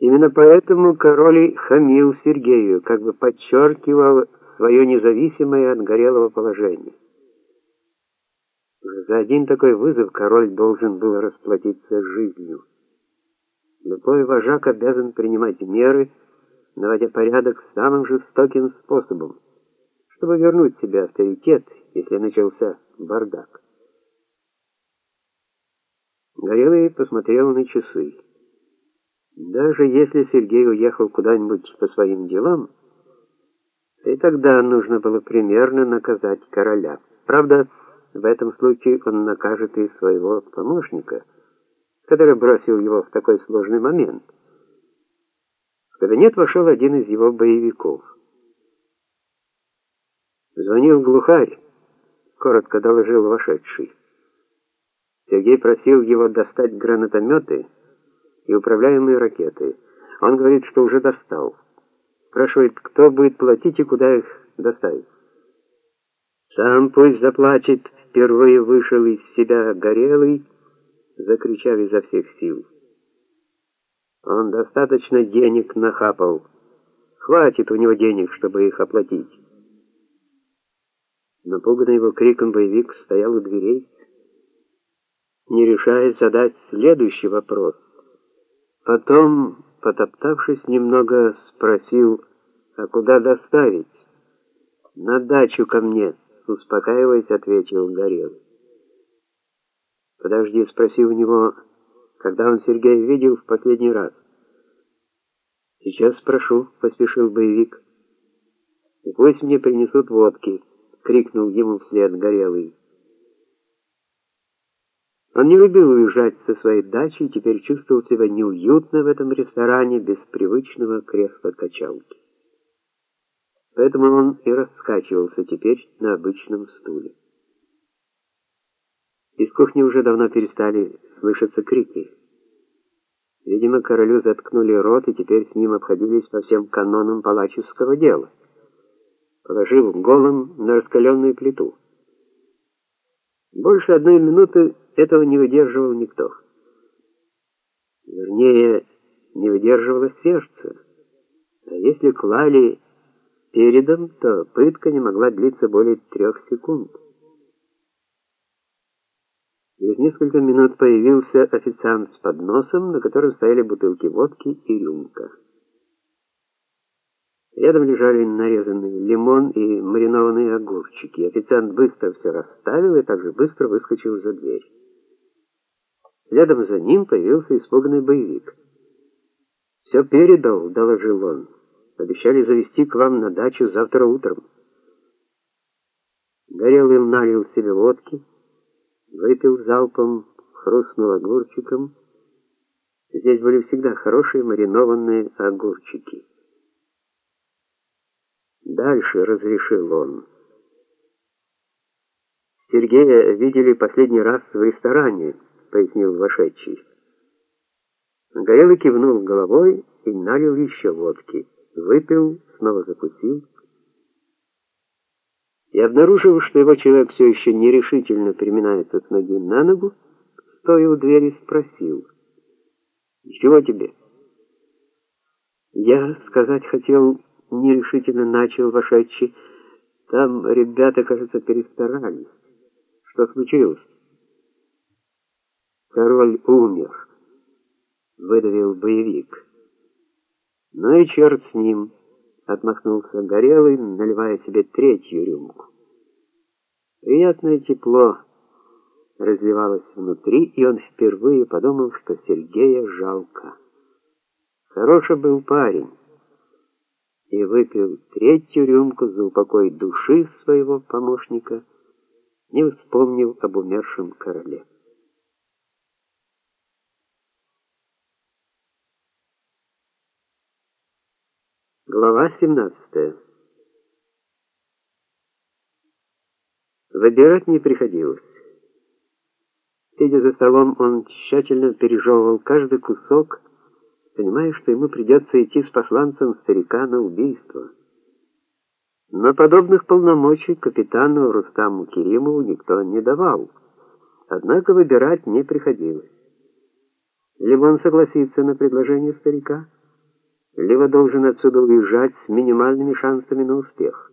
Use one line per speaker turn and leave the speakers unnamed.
Именно поэтому король хамил Сергею, как бы подчеркивал свое независимое от Горелого положение. За один такой вызов король должен был расплатиться жизнью. Любой вожак обязан принимать меры, наводя порядок самым жестоким способом, чтобы вернуть себе авторитет, если начался бардак. Горелый посмотрел на часы. Даже если Сергей уехал куда-нибудь по своим делам, и тогда нужно было примерно наказать короля. Правда, в этом случае он накажет и своего помощника, который бросил его в такой сложный момент. В кабинет вошел один из его боевиков. Звонил глухарь, коротко доложил вошедший. Сергей просил его достать гранатометы и управляемые ракеты. Он говорит, что уже достал. Спрашивает, кто будет платить и куда их доставить. Сам пусть заплатит, впервые вышел из себя горелый, закричав изо всех сил. Он достаточно денег нахапал. Хватит у него денег, чтобы их оплатить. Напуганный его криком боевик стоял у дверей, не решаясь задать следующий вопрос. Потом, потоптавшись немного, спросил, а куда доставить? На дачу ко мне, успокаиваясь, ответил Горелый. Подожди, спроси у него, когда он Сергея видел в последний раз. Сейчас спрошу, поспешил боевик. И пусть мне принесут водки, крикнул ему вслед Горелый. Он не любил уезжать со своей дачи и теперь чувствовал себя неуютно в этом ресторане без привычного кресла-качалки. Поэтому он и раскачивался теперь на обычном стуле. Из кухни уже давно перестали слышаться крики. Видимо, королю заткнули рот, и теперь с ним обходились по всем канонам палаческого дела, положив голым на раскаленную плиту. Больше одной минуты этого не выдерживал никто. Вернее, не выдерживало сердце. А если клали передом, то пытка не могла длиться более трех секунд. Через несколько минут появился официант с подносом, на котором стояли бутылки водки и рюмка. Рядом лежали нарезанный лимон и маринованные огурчики. Официант быстро все расставил и также быстро выскочил за дверь. Рядом за ним появился испуганный боевик. «Все передал», — доложил он. «Обещали завести к вам на дачу завтра утром». Горелый налил себе водки, выпил залпом, хрустнул огурчиком. Здесь были всегда хорошие маринованные огурчики. Дальше разрешил он. Сергея видели последний раз в ресторане, пояснил вошедший. Горелый кивнул головой и налил еще водки. Выпил, снова закусил. И обнаружив, что его человек все еще нерешительно переминается с ноги на ногу, стоя у двери, спросил. «Чего тебе?» «Я сказать хотел...» нерешительно начал вошедший. Там ребята, кажется, перестарались. Что случилось? Король умер, выдавил боевик. Ну и черт с ним, отмахнулся Горелый, наливая себе третью рюмку. Приятное тепло разливалось внутри, и он впервые подумал, что Сергея жалко. Хороший был парень и выпил третью рюмку за упокой души своего помощника, не вспомнил об умершем короле. Глава 17. Выбирать не приходилось. Сидя за столом, он тщательно пережевывал каждый кусок, понимая, что ему придется идти с посланцем старика на убийство. Но подобных полномочий капитану Рустаму Керимову никто не давал. Однако выбирать не приходилось. Либо он согласится на предложение старика, либо должен отсюда уезжать с минимальными шансами на успех.